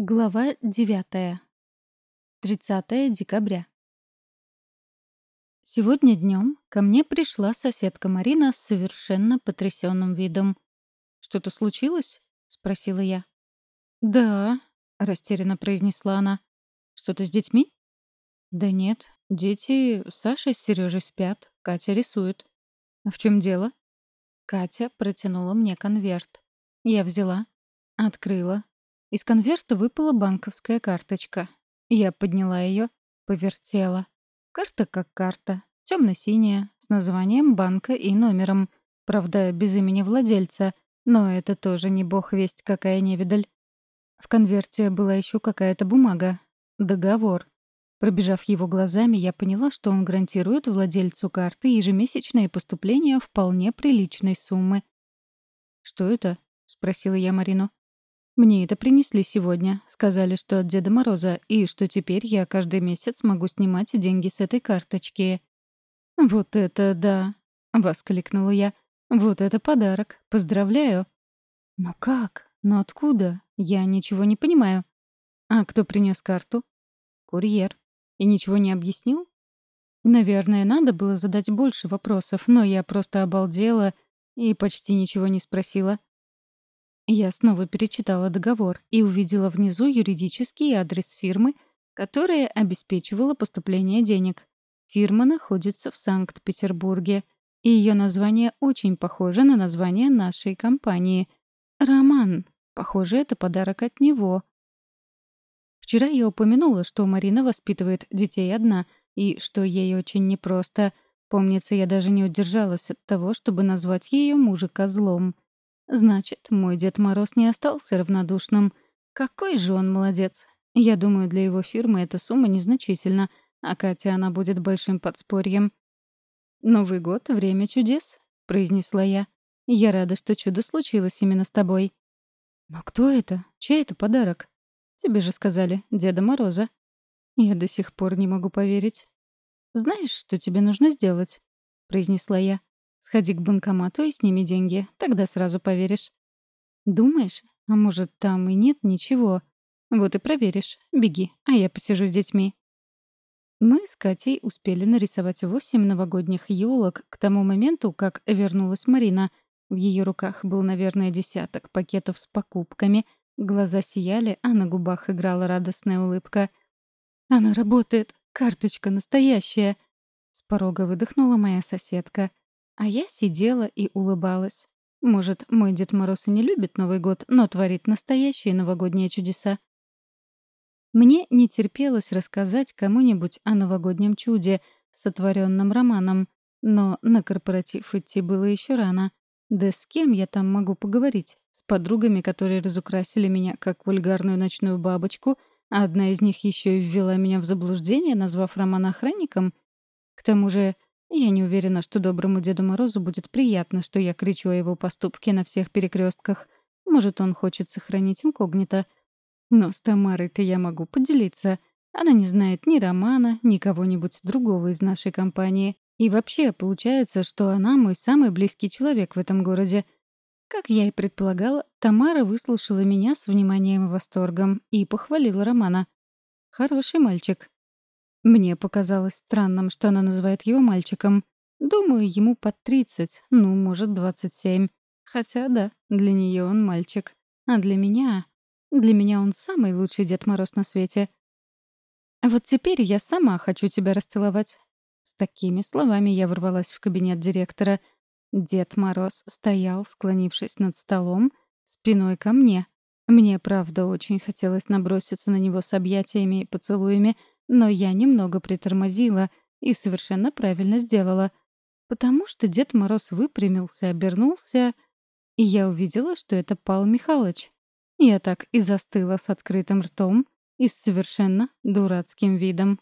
Глава 9. 30 декабря. Сегодня днем ко мне пришла соседка Марина с совершенно потрясенным видом. «Что-то случилось?» — спросила я. «Да», — растерянно произнесла она. «Что-то с детьми?» «Да нет, дети Саша с Сережей спят, Катя рисует». «А в чем дело?» Катя протянула мне конверт. Я взяла, открыла, из конверта выпала банковская карточка. Я подняла ее, повертела. Карта как карта, темно-синяя, с названием банка и номером. Правда, без имени владельца, но это тоже не бог весть какая невидаль. В конверте была еще какая-то бумага. Договор. Пробежав его глазами, я поняла, что он гарантирует владельцу карты ежемесячные поступления вполне приличной суммы. «Что это?» — спросила я Марину. Мне это принесли сегодня. Сказали, что от Деда Мороза, и что теперь я каждый месяц могу снимать деньги с этой карточки. «Вот это да!» — воскликнула я. «Вот это подарок! Поздравляю!» «Но как? Но откуда? Я ничего не понимаю». «А кто принес карту?» «Курьер. И ничего не объяснил?» Наверное, надо было задать больше вопросов, но я просто обалдела и почти ничего не спросила. Я снова перечитала договор и увидела внизу юридический адрес фирмы, которая обеспечивала поступление денег. Фирма находится в Санкт-Петербурге, и ее название очень похоже на название нашей компании. «Роман». Похоже, это подарок от него. Вчера я упомянула, что Марина воспитывает детей одна, и что ей очень непросто. Помнится, я даже не удержалась от того, чтобы назвать ее мужа козлом — Значит, мой Дед Мороз не остался равнодушным. Какой же он молодец. Я думаю, для его фирмы эта сумма незначительна, а Катя она будет большим подспорьем. «Новый год — время чудес», — произнесла я. «Я рада, что чудо случилось именно с тобой». «Но кто это? Чей это подарок?» «Тебе же сказали, Деда Мороза». Я до сих пор не могу поверить. «Знаешь, что тебе нужно сделать?» — произнесла я. Сходи к банкомату и сними деньги. Тогда сразу поверишь. Думаешь? А может, там и нет ничего? Вот и проверишь. Беги, а я посижу с детьми. Мы с Катей успели нарисовать восемь новогодних елок к тому моменту, как вернулась Марина. В ее руках был, наверное, десяток пакетов с покупками. Глаза сияли, а на губах играла радостная улыбка. «Она работает! Карточка настоящая!» С порога выдохнула моя соседка. А я сидела и улыбалась. Может, мой Дед Мороз и не любит Новый год, но творит настоящие новогодние чудеса. Мне не терпелось рассказать кому-нибудь о новогоднем чуде, сотворенном романом, но на корпоратив идти было еще рано. Да с кем я там могу поговорить? С подругами, которые разукрасили меня как вульгарную ночную бабочку, а одна из них еще и ввела меня в заблуждение, назвав роман охранником? К тому же я не уверена, что доброму Деду Морозу будет приятно, что я кричу о его поступке на всех перекрестках. Может, он хочет сохранить инкогнито. Но с Тамарой-то я могу поделиться. Она не знает ни Романа, ни кого-нибудь другого из нашей компании. И вообще, получается, что она мой самый близкий человек в этом городе. Как я и предполагала, Тамара выслушала меня с вниманием и восторгом и похвалила Романа. «Хороший мальчик. Мне показалось странным, что она называет его мальчиком. Думаю, ему под тридцать, ну, может, двадцать семь. Хотя, да, для нее он мальчик. А для меня... Для меня он самый лучший Дед Мороз на свете. «Вот теперь я сама хочу тебя расцеловать». С такими словами я ворвалась в кабинет директора. Дед Мороз стоял, склонившись над столом, спиной ко мне. Мне, правда, очень хотелось наброситься на него с объятиями и поцелуями, но я немного притормозила и совершенно правильно сделала, потому что Дед Мороз выпрямился, обернулся, и я увидела, что это Пал Михайлович. Я так и застыла с открытым ртом и с совершенно дурацким видом.